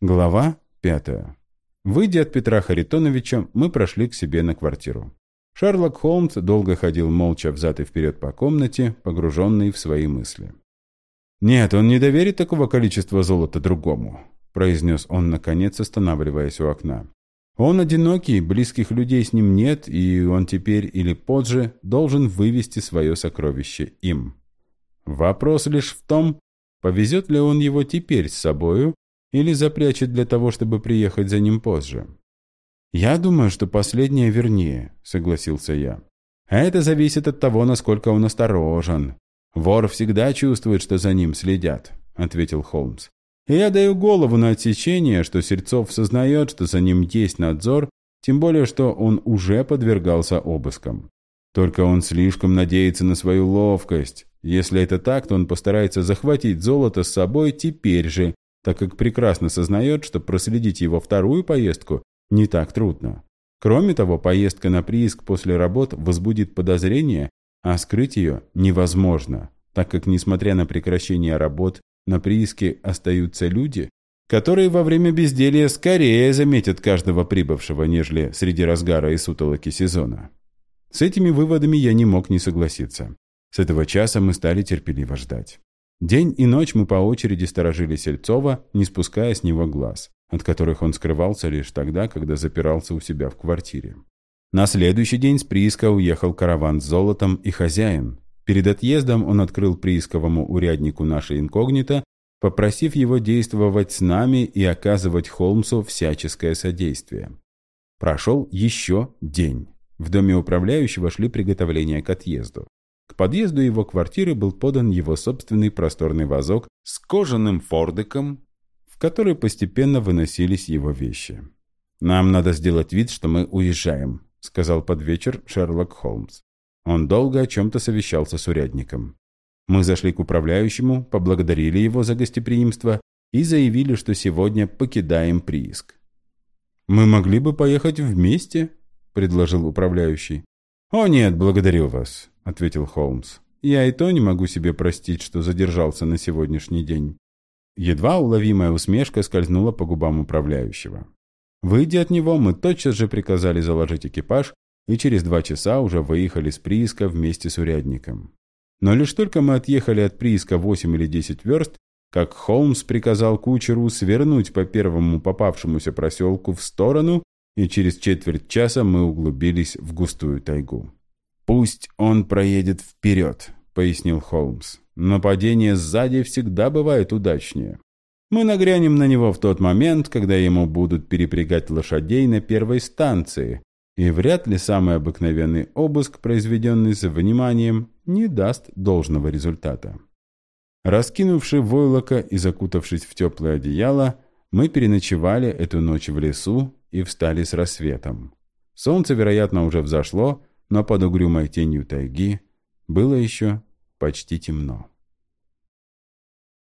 Глава пятая. Выйдя от Петра Харитоновича, мы прошли к себе на квартиру. Шерлок Холмс долго ходил молча взад и вперед по комнате, погруженный в свои мысли. «Нет, он не доверит такого количества золота другому», произнес он, наконец, останавливаясь у окна. «Он одинокий, близких людей с ним нет, и он теперь или позже должен вывести свое сокровище им. Вопрос лишь в том, повезет ли он его теперь с собою или запрячет для того, чтобы приехать за ним позже. «Я думаю, что последнее вернее», — согласился я. «Это зависит от того, насколько он осторожен. Вор всегда чувствует, что за ним следят», — ответил Холмс. «И я даю голову на отсечение, что Сельцов сознает, что за ним есть надзор, тем более, что он уже подвергался обыскам. Только он слишком надеется на свою ловкость. Если это так, то он постарается захватить золото с собой теперь же, так как прекрасно сознает, что проследить его вторую поездку не так трудно. Кроме того, поездка на прииск после работ возбудит подозрение, а скрыть ее невозможно, так как, несмотря на прекращение работ, на прииске остаются люди, которые во время безделья скорее заметят каждого прибывшего, нежели среди разгара и сутолоки сезона. С этими выводами я не мог не согласиться. С этого часа мы стали терпеливо ждать. День и ночь мы по очереди сторожили Сельцова, не спуская с него глаз, от которых он скрывался лишь тогда, когда запирался у себя в квартире. На следующий день с прииска уехал караван с золотом и хозяин. Перед отъездом он открыл приисковому уряднику наше инкогнито, попросив его действовать с нами и оказывать Холмсу всяческое содействие. Прошел еще день. В доме управляющего шли приготовления к отъезду. К подъезду его квартиры был подан его собственный просторный вазок с кожаным фордиком, в который постепенно выносились его вещи. «Нам надо сделать вид, что мы уезжаем», — сказал под вечер Шерлок Холмс. Он долго о чем-то совещался с урядником. Мы зашли к управляющему, поблагодарили его за гостеприимство и заявили, что сегодня покидаем прииск. «Мы могли бы поехать вместе», — предложил управляющий. «О нет, благодарю вас ответил Холмс. «Я и то не могу себе простить, что задержался на сегодняшний день». Едва уловимая усмешка скользнула по губам управляющего. Выйдя от него, мы тотчас же приказали заложить экипаж и через два часа уже выехали с прииска вместе с урядником. Но лишь только мы отъехали от прииска 8 или 10 верст, как Холмс приказал кучеру свернуть по первому попавшемуся проселку в сторону, и через четверть часа мы углубились в густую тайгу. «Пусть он проедет вперед», — пояснил Холмс. «Нападение сзади всегда бывает удачнее. Мы нагрянем на него в тот момент, когда ему будут перепрягать лошадей на первой станции, и вряд ли самый обыкновенный обыск, произведенный с вниманием, не даст должного результата». Раскинувши войлоко и закутавшись в теплое одеяло, мы переночевали эту ночь в лесу и встали с рассветом. Солнце, вероятно, уже взошло, но под угрюмой тенью тайги было еще почти темно.